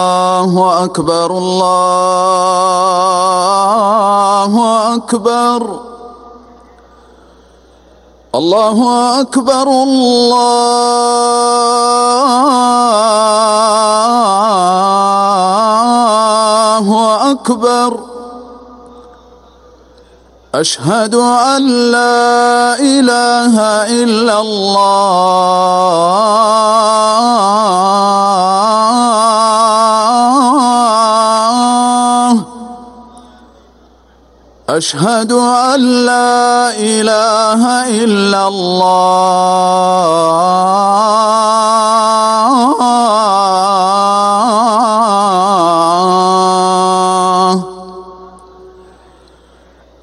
الله أكبر الله أكبر الله أكبر الله أكبر أشهد أن لا إله إلا الله. أشهد أن لا إله إلا الله.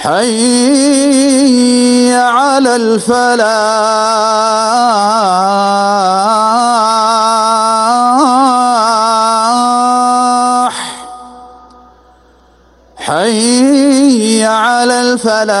حي على الفلاح. حي على الفلاح.